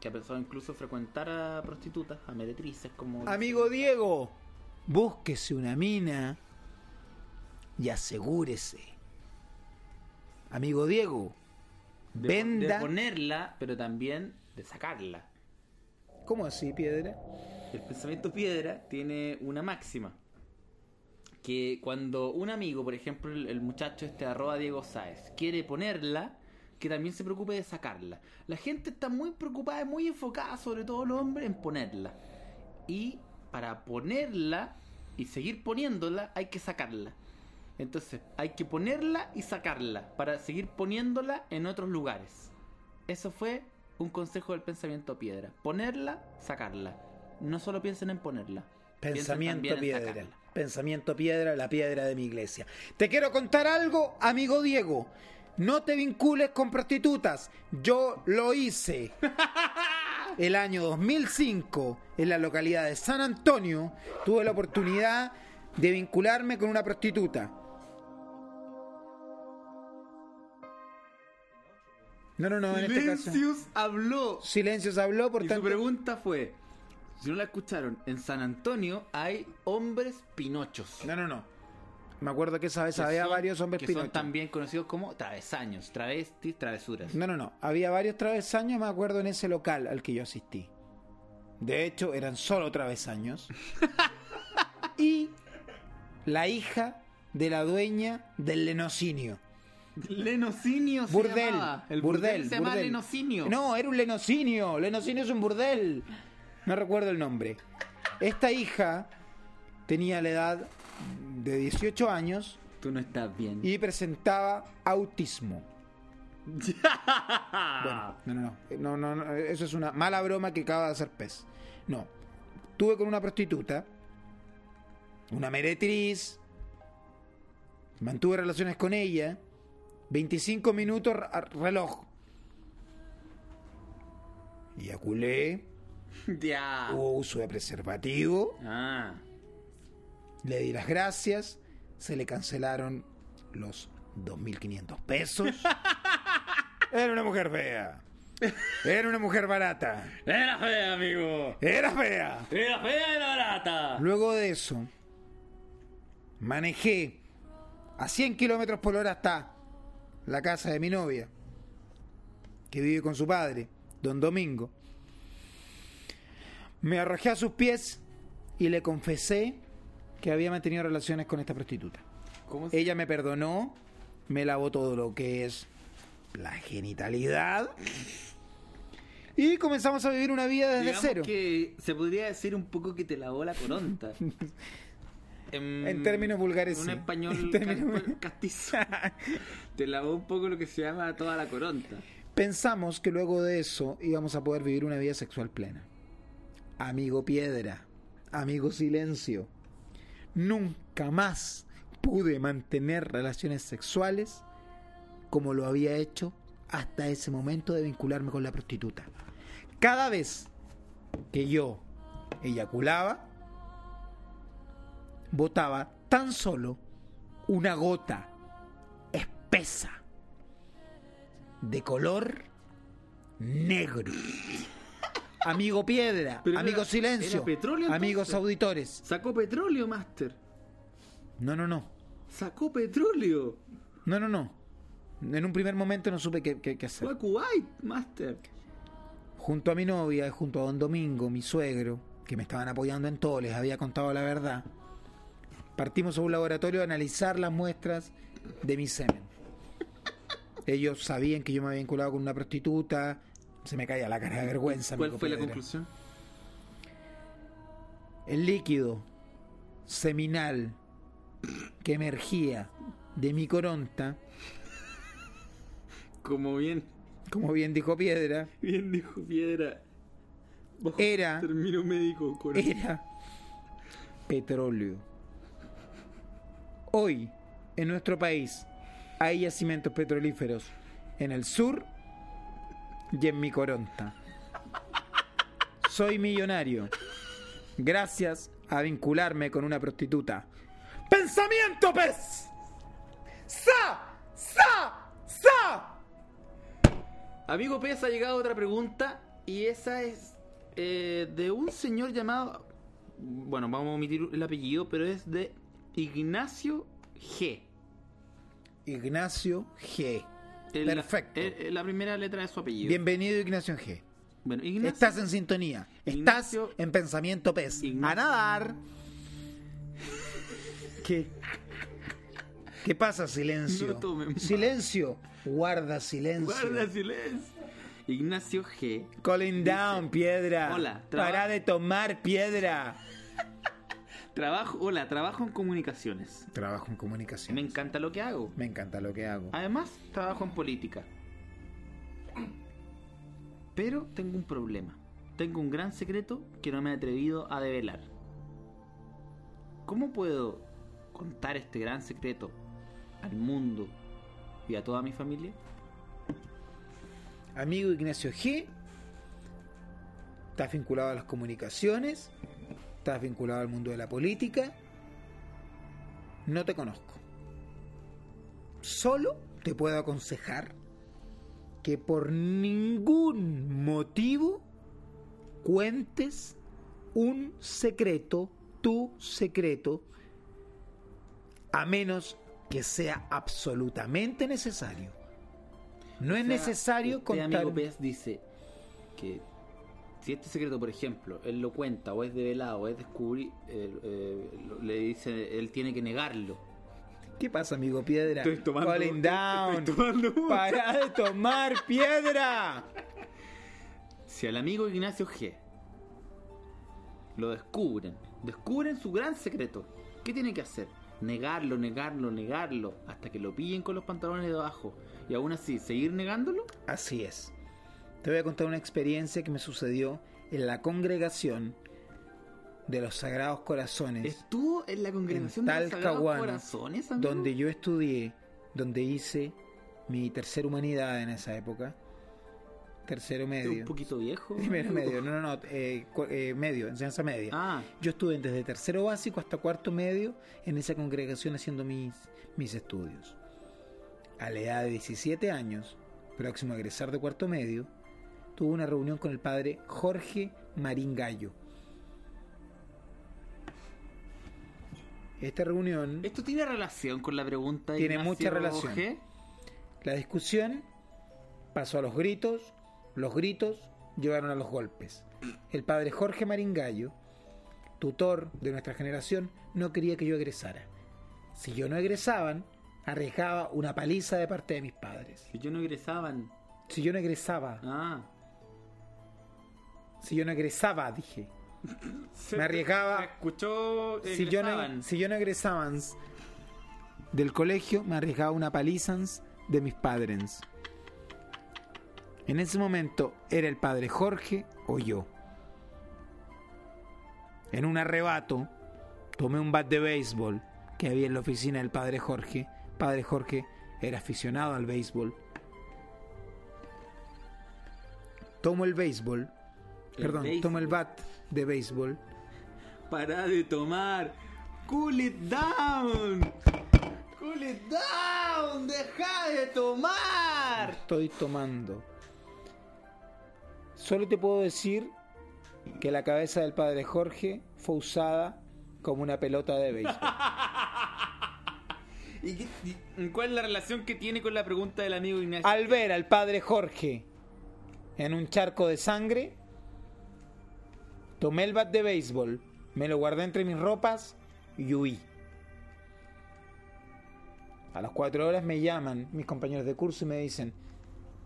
[SPEAKER 1] que ha pensado incluso frecuentar a prostitutas, a meretrices, como...
[SPEAKER 2] Amigo Diego, búsquese una mina y asegúrese. Amigo Diego,
[SPEAKER 1] de,
[SPEAKER 2] venda.
[SPEAKER 1] de ponerla, pero también de sacarla.
[SPEAKER 2] ¿Cómo así, piedra?
[SPEAKER 1] El pensamiento piedra tiene una máxima. Que cuando un amigo, por ejemplo, el, el muchacho este arroba Diego Sáez, quiere ponerla, que también se preocupe de sacarla. La gente está muy preocupada y muy enfocada, sobre todo los hombres, en ponerla. Y para ponerla y seguir poniéndola, hay que sacarla. Entonces, hay que ponerla y sacarla para seguir poniéndola en otros lugares. Eso fue un consejo del pensamiento piedra. Ponerla, sacarla. No solo piensen en ponerla.
[SPEAKER 2] Pensamiento piedra. Pensamiento piedra, la piedra de mi iglesia. Te quiero contar algo, amigo Diego. No te vincules con prostitutas. Yo lo hice. El año 2005, en la localidad de San Antonio, tuve la oportunidad de vincularme con una prostituta. No, no, no, en este caso.
[SPEAKER 1] Silencius habló.
[SPEAKER 2] Silencios habló, por
[SPEAKER 1] Y su pregunta fue: si no la escucharon, en San Antonio hay hombres pinochos.
[SPEAKER 2] No, no, no. Me acuerdo que esa vez
[SPEAKER 1] que
[SPEAKER 2] había
[SPEAKER 1] son-
[SPEAKER 2] varios hombres
[SPEAKER 1] que son también conocidos como travesaños, travestis, travesuras.
[SPEAKER 2] No, no, no. Había varios travesaños, me acuerdo, en ese local al que yo asistí. De hecho, eran solo travesaños. y la hija de la dueña del lenocinio.
[SPEAKER 1] Lenocinio se
[SPEAKER 2] Burdel.
[SPEAKER 1] llamaba. El
[SPEAKER 2] burdel.
[SPEAKER 1] se llama
[SPEAKER 2] burdel.
[SPEAKER 1] Lenocinio.
[SPEAKER 2] No, era un lenocinio. Lenocinio es un burdel. No recuerdo el nombre. Esta hija tenía la edad de 18 años
[SPEAKER 1] Tú no estás bien.
[SPEAKER 2] y presentaba autismo. Bueno, no, no, no, no, no, no, eso es una mala broma que acaba de hacer pez. No, tuve con una prostituta, una meretriz, mantuve relaciones con ella, 25 minutos reloj. Eyaculé,
[SPEAKER 1] ya.
[SPEAKER 2] hubo uso de preservativo,
[SPEAKER 1] Ah.
[SPEAKER 2] Le di las gracias, se le cancelaron los 2.500 pesos. Era una mujer fea. Era una mujer barata.
[SPEAKER 1] Era fea, amigo.
[SPEAKER 2] Era fea.
[SPEAKER 1] Era fea y era barata.
[SPEAKER 2] Luego de eso, manejé a 100 kilómetros por hora hasta la casa de mi novia, que vive con su padre, don Domingo. Me arrojé a sus pies y le confesé que había mantenido relaciones con esta prostituta.
[SPEAKER 1] ¿Cómo se
[SPEAKER 2] Ella me perdonó, me lavó todo lo que es la genitalidad y comenzamos a vivir una vida desde
[SPEAKER 1] Digamos
[SPEAKER 2] cero.
[SPEAKER 1] que se podría decir un poco que te lavó la coronta. En,
[SPEAKER 2] En términos vulgares,
[SPEAKER 1] Un
[SPEAKER 2] sí.
[SPEAKER 1] español
[SPEAKER 2] términos-
[SPEAKER 1] ca- castizo. te lavó un poco lo que se llama toda la coronta.
[SPEAKER 2] Pensamos que luego de eso íbamos a poder vivir una vida sexual plena. Amigo piedra, amigo silencio, nunca más pude mantener relaciones sexuales como lo había hecho hasta ese momento de vincularme con la prostituta. Cada vez que yo eyaculaba, botaba tan solo una gota espesa de color negro. Amigo piedra,
[SPEAKER 1] Pero
[SPEAKER 2] amigo
[SPEAKER 1] era-
[SPEAKER 2] silencio,
[SPEAKER 1] era petróleo,
[SPEAKER 2] amigos
[SPEAKER 1] entonces.
[SPEAKER 2] auditores.
[SPEAKER 1] Sacó petróleo, Master.
[SPEAKER 2] No, no, no.
[SPEAKER 1] Sacó petróleo.
[SPEAKER 2] No, no, no. En un primer momento no supe qué, qué- qué hacer.
[SPEAKER 1] Fue a Kuwait, Master.
[SPEAKER 2] Junto a mi novia y junto a don Domingo, mi suegro, que me estaban apoyando en todo, les había contado la verdad, partimos a un laboratorio a analizar las muestras de mi semen. Ellos sabían que yo me había vinculado con una prostituta, se me caía la cara de vergüenza.
[SPEAKER 1] ¿Cuál fue la conclusión?
[SPEAKER 2] El líquido seminal que emergía de mi coronta,
[SPEAKER 1] Como bien,
[SPEAKER 2] como bien dijo Piedra,
[SPEAKER 1] bien dijo Piedra. Bajo
[SPEAKER 2] Era-
[SPEAKER 1] Término médico.
[SPEAKER 2] era petróleo. Hoy, en nuestro país, hay yacimientos petrolíferos en el sur y en mi coronta. Soy millonario gracias a vincularme con una prostituta. ¡Pensamiento, pez! ¡Sa! ¡Sa! ¡Sa!
[SPEAKER 1] Amigo Pez, ha llegado otra pregunta y esa es eh, de un señor llamado, bueno, vamos a omitir el apellido, pero es de Ignacio G.
[SPEAKER 2] Ignacio G.
[SPEAKER 1] El-
[SPEAKER 2] Perfecto.
[SPEAKER 1] eh, eh, la primera letra de su apellido.
[SPEAKER 2] Bienvenido, Ignacio G.
[SPEAKER 1] Bueno, Ignacio,
[SPEAKER 2] Estás en sintonía. Estás
[SPEAKER 1] Ignacio-
[SPEAKER 2] en pensamiento pez.
[SPEAKER 1] Ignacio-
[SPEAKER 2] A nadar. ¿Qué? ¿Qué pasa, silencio?
[SPEAKER 1] No tomen más.
[SPEAKER 2] silencio. Guarda silencio.
[SPEAKER 1] Guarda silencio. Ignacio G.
[SPEAKER 2] Calling down, piedra.
[SPEAKER 1] Hola,
[SPEAKER 2] Para de tomar piedra.
[SPEAKER 1] Trabajo, hola, trabajo en comunicaciones.
[SPEAKER 2] Trabajo en comunicación.
[SPEAKER 1] Me encanta lo que hago.
[SPEAKER 2] Me encanta lo que hago.
[SPEAKER 1] Además, trabajo en política. Pero tengo un problema. Tengo un gran secreto que no me he atrevido a develar. ¿Cómo puedo contar este gran secreto al mundo y a toda mi familia?
[SPEAKER 2] Amigo Ignacio G. Estás vinculado a las comunicaciones. Estás vinculado al mundo de la política. No te conozco. Solo te puedo aconsejar que por ningún motivo cuentes un secreto, tu secreto, a menos que sea absolutamente necesario. No es
[SPEAKER 1] sea,
[SPEAKER 2] necesario
[SPEAKER 1] usted,
[SPEAKER 2] contar.
[SPEAKER 1] amigo Pez dice que si este secreto, por ejemplo, él lo cuenta o es develado o es descubrir, le dice, él tiene que negarlo.
[SPEAKER 2] ¿Qué pasa, amigo Piedra?
[SPEAKER 1] Estoy tomando-
[SPEAKER 2] Calling
[SPEAKER 1] estoy-
[SPEAKER 2] down.
[SPEAKER 1] estoy tomando mucho.
[SPEAKER 2] Para de tomar piedra.
[SPEAKER 1] Si al amigo Ignacio G lo descubren, descubren su gran secreto, ¿qué tiene que hacer? Negarlo, negarlo, negarlo, hasta que lo pillen con los pantalones de abajo y aún así seguir negándolo.
[SPEAKER 2] Así es. Te voy a contar una experiencia que me sucedió en la congregación de los Sagrados Corazones,
[SPEAKER 1] Estuvo en la congregación
[SPEAKER 2] En
[SPEAKER 1] de los Sagrados Corazones, amigo?
[SPEAKER 2] donde yo estudié, donde hice mi tercera humanidad en esa época. Tercero medio.
[SPEAKER 1] un poquito viejo.
[SPEAKER 2] Primero medio, no, no, no, eh, eh, medio, enseñanza media.
[SPEAKER 1] Ah,
[SPEAKER 2] Yo estuve desde tercero básico hasta cuarto medio en esa congregación haciendo mis, mis estudios. A la edad de 17 años, próximo a egresar de cuarto medio, tuve una reunión con el padre Jorge Marín Gallo. Esta reunión,
[SPEAKER 1] ¿esto tiene relación con la pregunta de
[SPEAKER 2] Tiene
[SPEAKER 1] Ignacio
[SPEAKER 2] mucha relación.
[SPEAKER 1] G?
[SPEAKER 2] la discusión pasó a los gritos, los gritos llevaron a los golpes. El padre Jorge Marín Gallo, tutor de nuestra generación, no quería que yo egresara. Si yo no egresaban, arriesgaba una paliza de parte de mis padres.
[SPEAKER 1] Si yo no egresaban.
[SPEAKER 2] Si yo no egresaba,
[SPEAKER 1] Ah.
[SPEAKER 2] Si yo no egresaba, dije.
[SPEAKER 1] Se-
[SPEAKER 2] Me arriesgaba-
[SPEAKER 1] escuchó.
[SPEAKER 2] Si yo, no, si yo no egresaban del colegio, me arriesgaba una paliza de mis padres. En ese momento era el padre Jorge o yo. En un arrebato, tomé un bat de béisbol que había en la oficina del padre Jorge. Padre Jorge era aficionado al béisbol. Tomo el béisbol,
[SPEAKER 1] El
[SPEAKER 2] perdón,
[SPEAKER 1] béisbol.
[SPEAKER 2] tomo el bat de béisbol
[SPEAKER 1] Para de tomar. Cool it down. Cool it down, deja de tomar.
[SPEAKER 2] Estoy tomando. Solo te puedo decir que la cabeza del padre Jorge fue usada como una pelota de béisbol.
[SPEAKER 1] ¿Y, qué- y cuál es la relación que tiene con la pregunta del amigo Ignacio?
[SPEAKER 2] Al ver al padre Jorge en un charco de sangre, tomé el bat de béisbol, me lo guardé entre mis ropas y huí. A las cuatro horas me llaman mis compañeros de curso y me dicen,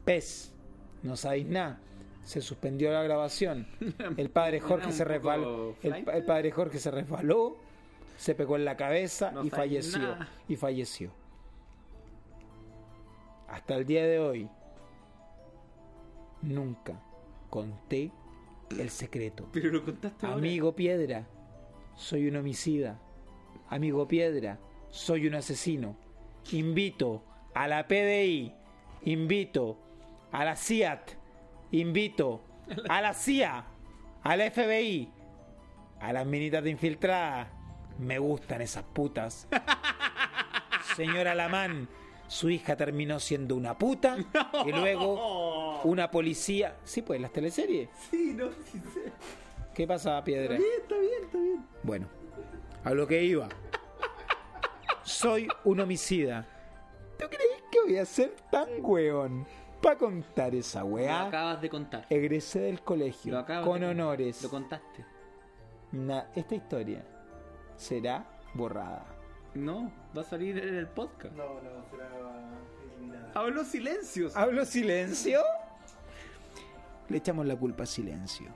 [SPEAKER 2] Pez, no sabéis nada. Se suspendió la grabación. El padre Jorge se resbaló. El, padre Jorge se resbaló, se pegó en la cabeza
[SPEAKER 1] No
[SPEAKER 2] y falleció.
[SPEAKER 1] nada.
[SPEAKER 2] Y falleció. Hasta el día de hoy, nunca conté el secreto.
[SPEAKER 1] Pero lo contaste ahora.
[SPEAKER 2] Amigo Piedra, soy un homicida. Amigo Piedra, soy un asesino. Invito a la PDI, invito a la CIAT, invito a la CIA, a la FBI, a las minitas de infiltrada. Me gustan esas putas. Señora Lamán, su hija terminó siendo una puta y luego una policía. Sí, pues, las teleseries.
[SPEAKER 1] Sí, no, sí sé.
[SPEAKER 2] ¿Qué pasa, Piedra?
[SPEAKER 1] Bien, está bien, está bien.
[SPEAKER 2] Bueno, a lo que iba. Soy un homicida. ¿Tú crees que voy a ser tan weón para contar esa
[SPEAKER 1] Lo
[SPEAKER 2] weá?
[SPEAKER 1] acabas de contar.
[SPEAKER 2] Egresé del colegio
[SPEAKER 1] Lo acabas
[SPEAKER 2] con
[SPEAKER 1] de-
[SPEAKER 2] honores.
[SPEAKER 1] Lo contaste.
[SPEAKER 2] Na- esta historia será borrada.
[SPEAKER 1] No, va a salir en el podcast.
[SPEAKER 3] No, no, será eliminada.
[SPEAKER 1] Habló silencios.
[SPEAKER 2] ¿Hablo silencio? Le echamos la culpa a silencio.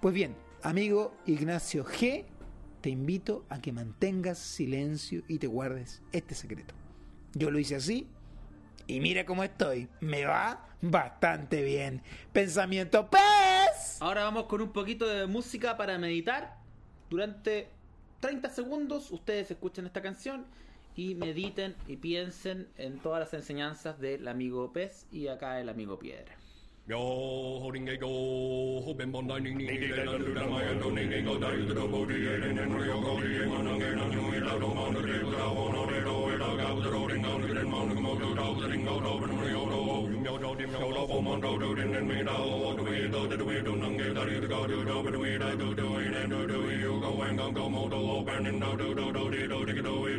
[SPEAKER 2] Pues bien, amigo Ignacio G, te invito a que mantengas silencio y te guardes este secreto. Yo lo hice así y mira cómo estoy. Me va bastante bien. Pensamiento pez.
[SPEAKER 1] Ahora vamos con un poquito de música para meditar. Durante 30 segundos ustedes escuchen esta canción y mediten y piensen en todas las enseñanzas del amigo pez y acá el amigo piedra.
[SPEAKER 4] Yo, holding a go, hoping on dining, needing a little bit of my donating, go down to the body, and then real body, and one again, and you will out on the table, I want it all, it all out, the roading out, and mountain, motor, out, the ring out, over the real, oh, you know, don't even know, oh, man, out, out, and then we know, what do we do, that we do, and get that you go, do, do, but we do, do, do, and do, do, you go, and go, go, motor, open, and do, do, do, do, do, do, do,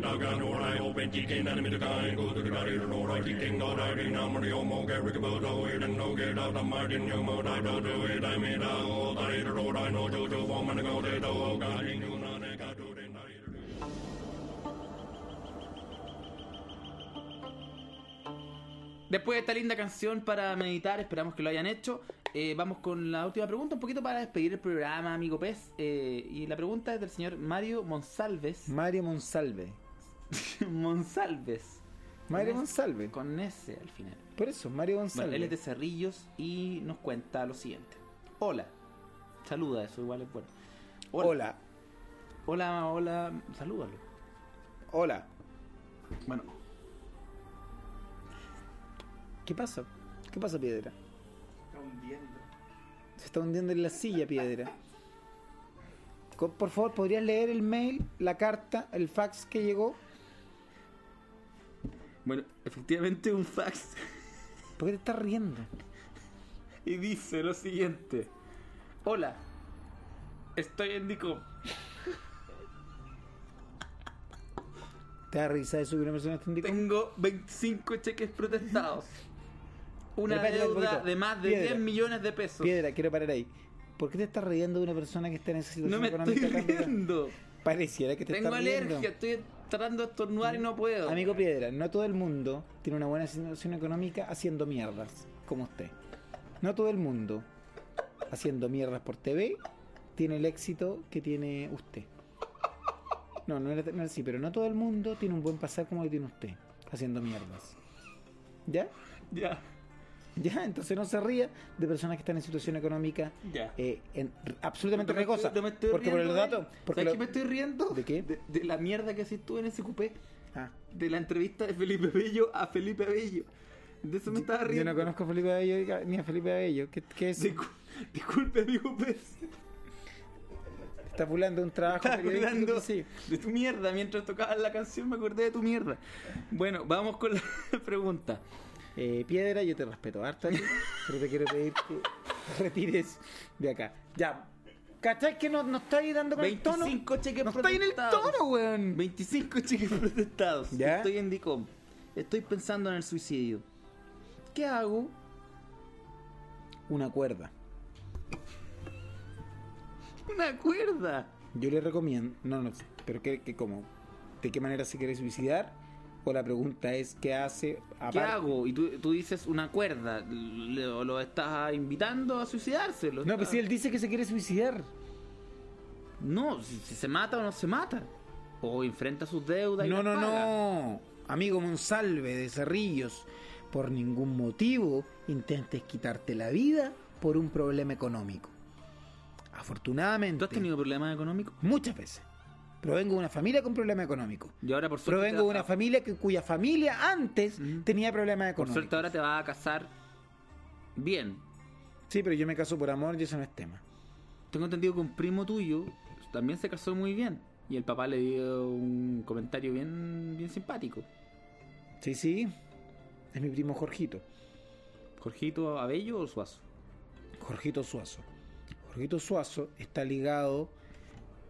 [SPEAKER 1] Después de esta linda canción para meditar, esperamos que lo hayan hecho. eh, vamos con la última pregunta, un poquito para despedir el programa, amigo Pez. eh, y la pregunta es del señor Mario Monsalves.
[SPEAKER 2] Mario Monsalve.
[SPEAKER 1] Monsalves.
[SPEAKER 2] Mario.
[SPEAKER 1] S- Con S al final.
[SPEAKER 2] Por eso, Mario
[SPEAKER 1] Bueno,
[SPEAKER 2] Monsalve.
[SPEAKER 1] él es de Cerrillos y nos cuenta lo siguiente. Hola. Saluda, eso igual es bueno.
[SPEAKER 2] Hola.
[SPEAKER 1] Hola, hola. Salúdalo.
[SPEAKER 2] Hola.
[SPEAKER 1] Bueno,
[SPEAKER 2] ¿Qué pasa? ¿Qué pasa, Piedra?
[SPEAKER 3] Está hundiendo.
[SPEAKER 2] Se está hundiendo en la silla, Piedra. Por favor, ¿podrías leer el mail, la carta, el fax que llegó?
[SPEAKER 1] Bueno, efectivamente un fax.
[SPEAKER 2] ¿Por qué te estás riendo?
[SPEAKER 1] Y dice lo siguiente. Hola. Estoy en Dicom.
[SPEAKER 2] ¿Te da risa eso que una persona en Dicom?
[SPEAKER 1] Tengo 25 cheques protestados. Una
[SPEAKER 2] un
[SPEAKER 1] deuda de más de
[SPEAKER 2] Piedra.
[SPEAKER 1] 10 millones de pesos.
[SPEAKER 2] Piedra, quiero parar ahí. ¿Por qué te estás riendo de una persona que está en esa situación
[SPEAKER 1] no me estoy riendo.
[SPEAKER 2] Pareciera que te
[SPEAKER 1] Tengo
[SPEAKER 2] estás riendo.
[SPEAKER 1] alergia, estoy tratando de estornudar y no puedo.
[SPEAKER 2] Amigo Piedra, no todo el mundo tiene una buena situación económica haciendo mierdas, como usted. No todo el mundo haciendo mierdas por TV tiene el éxito que tiene usted. No, no era, no era así, pero no todo el mundo tiene un buen pasar como lo tiene usted, haciendo mierdas. ¿Ya?
[SPEAKER 1] Ya,
[SPEAKER 2] ¿Ya? Entonces no se ría de personas que están en situación económica eh, en- absolutamente
[SPEAKER 1] estoy- no
[SPEAKER 2] porque por
[SPEAKER 1] de-
[SPEAKER 2] datos... Porque
[SPEAKER 1] ¿Sabes
[SPEAKER 2] lo-
[SPEAKER 1] qué me estoy riendo?
[SPEAKER 2] ¿De qué?
[SPEAKER 1] De, de la mierda que haces tú en ese cupé.
[SPEAKER 2] Ah,
[SPEAKER 1] De la entrevista de Felipe Bello a Felipe Bello. De eso me estaba
[SPEAKER 2] yo
[SPEAKER 1] riendo.
[SPEAKER 2] no conozco a Felipe Bello ni a Felipe Bello. ¿Qué, qué es?
[SPEAKER 1] Discu- Disculpe, amigo Pez.
[SPEAKER 2] Está pulando un trabajo
[SPEAKER 1] hablando
[SPEAKER 2] que sí.
[SPEAKER 1] de tu mierda. Mientras tocabas la canción me acordé de tu mierda. Bueno, vamos con la pregunta.
[SPEAKER 2] Eh, Piedra, yo te respeto harto, aquí, pero te quiero pedir que retires de acá. Ya. ¿Cachai que no, no estáis dando con el tono?
[SPEAKER 1] 25 cheques
[SPEAKER 2] No estáis en el
[SPEAKER 1] protestados.
[SPEAKER 2] tono, weón.
[SPEAKER 1] 25 cheques protestados.
[SPEAKER 2] ¿Ya?
[SPEAKER 1] Estoy en DICOM. Estoy pensando en el suicidio. ¿Qué hago?
[SPEAKER 2] Una cuerda.
[SPEAKER 1] Una cuerda.
[SPEAKER 2] Yo le recomiendo. No, no sé. ¿Pero qué, qué, cómo? ¿De qué manera se quiere suicidar? O la pregunta es: ¿qué hace?
[SPEAKER 1] ¿Qué hago? Y tú, tú dices una cuerda. Lo, lo estás invitando a suicidarse.
[SPEAKER 2] No, pues
[SPEAKER 1] estás-
[SPEAKER 2] si él dice que se quiere suicidar.
[SPEAKER 1] No, si, si se mata o no se mata. O enfrenta sus deudas y
[SPEAKER 2] No, no,
[SPEAKER 1] paga.
[SPEAKER 2] no. Amigo Monsalve de Cerrillos, por ningún motivo intentes quitarte la vida por un problema económico. Afortunadamente,
[SPEAKER 1] ¿Tú has tenido problemas económicos?
[SPEAKER 2] muchas veces. Provengo de una familia con problema económico.
[SPEAKER 1] Y ahora por suerte.
[SPEAKER 2] Provengo de una
[SPEAKER 1] a-
[SPEAKER 2] familia que, cuya familia antes tenía problemas
[SPEAKER 1] Por
[SPEAKER 2] económicos.
[SPEAKER 1] suerte ahora te vas a casar bien.
[SPEAKER 2] Sí, pero yo me caso por amor y eso no es tema.
[SPEAKER 1] Tengo entendido que un primo tuyo también se casó muy bien. Y el papá le dio un comentario bien, bien simpático.
[SPEAKER 2] Sí, sí. Es mi primo Jorgito.
[SPEAKER 1] ¿Jorgito Abello o Suazo?
[SPEAKER 2] Jorgito Suazo. Jorgito Suazo está ligado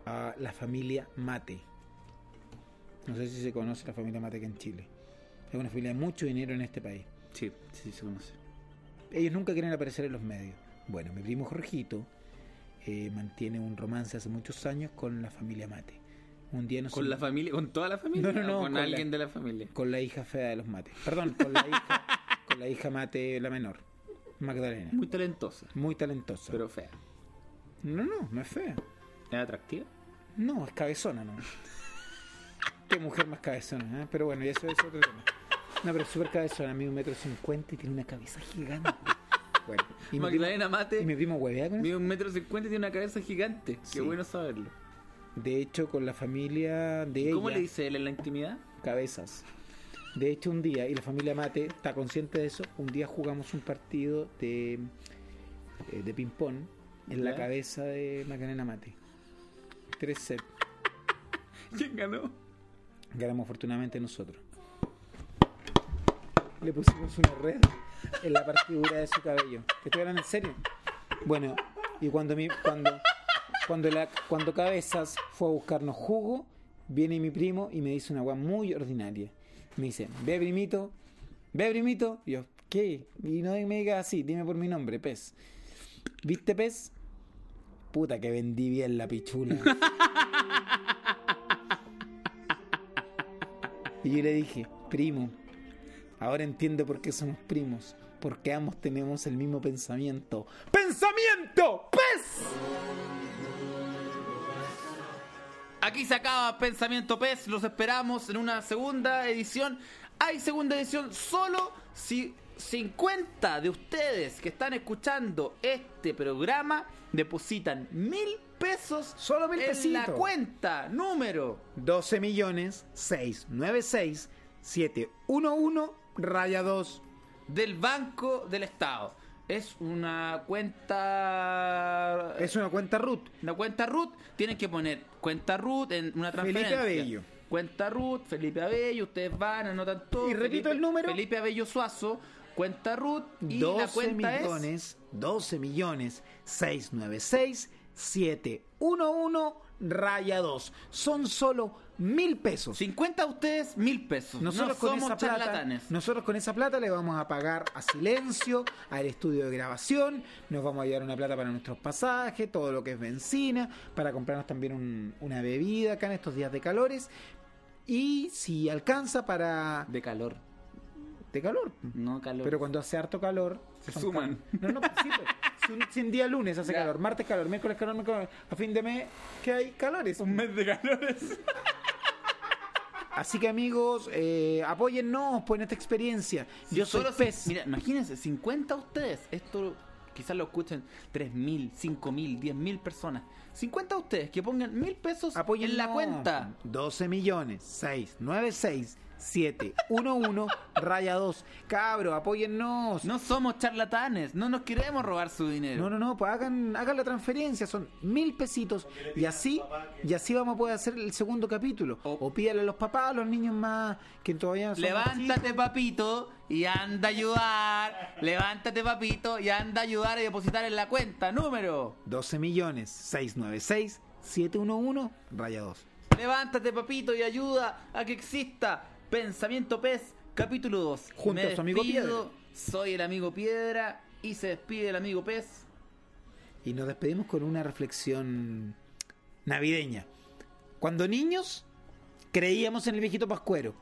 [SPEAKER 2] a la familia Mate. No sé si se conoce la familia Mate que en Chile. Es una familia de mucho dinero en este país.
[SPEAKER 1] Sí, sí, se conoce.
[SPEAKER 2] Ellos nunca quieren aparecer en los medios. Bueno, mi primo Jorgito eh, mantiene un romance hace muchos años con la familia Mate. Un día nos
[SPEAKER 1] ¿Con la familia? ¿Con toda la familia?
[SPEAKER 2] No, no, no,
[SPEAKER 1] ¿O con,
[SPEAKER 2] con
[SPEAKER 1] alguien
[SPEAKER 2] la-
[SPEAKER 1] de la familia?
[SPEAKER 2] con la hija fea de los Mate. Perdón, con la hija, con la hija Mate, la menor, Magdalena.
[SPEAKER 1] Muy talentosa,
[SPEAKER 2] Muy talentosa.
[SPEAKER 1] pero fea.
[SPEAKER 2] No, no, no es fea.
[SPEAKER 1] ¿Es atractiva?
[SPEAKER 2] No, es cabezona, ¿no? Qué mujer más cabezona, ¿eh? Pero bueno, y eso es otro tema. No, pero es súper cabezona, mide un metro cincuenta y tiene una cabeza gigante. Bueno, y
[SPEAKER 1] Magdalena
[SPEAKER 2] primo,
[SPEAKER 1] Mate
[SPEAKER 2] y mi primo huevea con
[SPEAKER 1] mide
[SPEAKER 2] eso.
[SPEAKER 1] un metro cincuenta y tiene una cabeza gigante.
[SPEAKER 2] Sí.
[SPEAKER 1] Qué bueno saberlo.
[SPEAKER 2] De hecho, con la familia de
[SPEAKER 1] ¿Cómo
[SPEAKER 2] ella,
[SPEAKER 1] le dice él en la intimidad?
[SPEAKER 2] cabezas. De hecho, un día, y la familia Mate está consciente de eso, un día jugamos un partido de, eh, de ping-pong en la cabeza de Magdalena Mate. Tres sets.
[SPEAKER 1] ¿Quién ganó?
[SPEAKER 2] Ganamos afortunadamente nosotros. Le pusimos una red en la partidura de su cabello. Te estoy hablando en serio. Bueno, y cuando mi, cuando, cuando la, cuando Cabezas fue a buscarnos jugo, viene mi primo y me dice una agua muy ordinaria. Me dice, ve primito, ve primito. Y yo, ¿qué? Y no me digas así, dime por mi nombre, pez. ¿Viste pez? Puta que vendí bien la pichula. Y yo le dije, primo, ahora entiendo por qué somos primos. Porque ambos tenemos el mismo pensamiento. ¡Pensamiento! ¡Pez!
[SPEAKER 1] Aquí se acaba Pensamiento Pez. Los esperamos en una segunda edición. Hay segunda edición solo si 50 de ustedes que están escuchando este programa depositan mil pesos
[SPEAKER 2] Solo mil
[SPEAKER 1] en la cuenta número
[SPEAKER 2] 12 millones 696 711 raya 2.
[SPEAKER 1] del Banco del Estado. Es una cuenta.
[SPEAKER 2] Es una cuenta root.
[SPEAKER 1] Una cuenta root, tienen que poner cuenta root en una
[SPEAKER 2] Felipe
[SPEAKER 1] transferencia.
[SPEAKER 2] Abello.
[SPEAKER 1] Cuenta root, Felipe Abello, ustedes van, anotan todo.
[SPEAKER 2] Y repito
[SPEAKER 1] Felipe-
[SPEAKER 2] el número.
[SPEAKER 1] Felipe Abello Suazo, cuenta root y la
[SPEAKER 2] 12
[SPEAKER 1] cuenta es
[SPEAKER 2] millones 12 millones 696 711 raya 2. Son solo mil pesos.
[SPEAKER 1] 50 a ustedes, mil pesos.
[SPEAKER 2] Nosotros
[SPEAKER 1] no
[SPEAKER 2] con
[SPEAKER 1] somos
[SPEAKER 2] esa plata, nosotros con esa plata le vamos a pagar a Silencio, al estudio de grabación, nos vamos a llevar una plata para nuestros pasajes, todo lo que es benzina, para comprarnos también un- una bebida acá en estos días de calores y si alcanza para
[SPEAKER 1] De calor,
[SPEAKER 2] de calor.
[SPEAKER 1] no calor.
[SPEAKER 2] Pero cuando hace harto calor,
[SPEAKER 1] Se suman.
[SPEAKER 2] cal- No, no, sí, pues, si, un, si un día lunes hace
[SPEAKER 1] Ya.
[SPEAKER 2] calor, martes calor, miércoles calor, miércoles a fin de mes que hay calores.
[SPEAKER 1] un mes de calores.
[SPEAKER 2] Así que amigos, eh, apóyennos pues, en esta experiencia. Yo soy
[SPEAKER 1] Solo
[SPEAKER 2] pez.
[SPEAKER 1] Mira, imagínense, 50 a ustedes. Esto quizás lo escuchen 3.000, 5.000, 10.000 personas. 50 a ustedes, que pongan mil pesos
[SPEAKER 2] Apoyen
[SPEAKER 1] en la cuenta.
[SPEAKER 2] 12 millones 696 711 raya 2. Cabro, apóyennos.
[SPEAKER 1] No somos charlatanes, no nos queremos robar su dinero.
[SPEAKER 2] No, no, no, pues hagan, hagan la transferencia, son mil pesitos y así, y así vamos a poder hacer el segundo capítulo.
[SPEAKER 1] O-
[SPEAKER 2] O pídale a los papás, a los niños más que todavía son más
[SPEAKER 1] Levántate, papito, y anda a ayudar. Levántate, papito, y anda a ayudar a depositar en la cuenta. Número.
[SPEAKER 2] 12 millones 696 711 raya 2.
[SPEAKER 1] Levántate, papito, y ayuda a que exista Pensamiento Pez, capítulo 2.
[SPEAKER 2] Junto
[SPEAKER 1] Me
[SPEAKER 2] a su amigo
[SPEAKER 1] despido, Soy el amigo Piedra y se despide el amigo Pez.
[SPEAKER 2] Y nos despedimos con una reflexión navideña. Cuando niños creíamos en el viejito pascuero.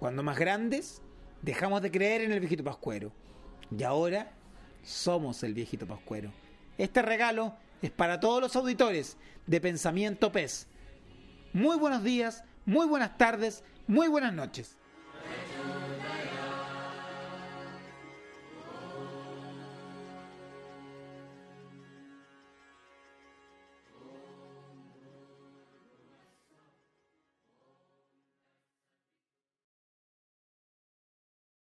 [SPEAKER 2] Cuando más grandes dejamos de creer en el viejito pascuero. Y ahora somos el viejito pascuero. Este regalo es para todos los auditores de Pensamiento Pez. Muy buenos días, muy buenas tardes, muy buenas noches.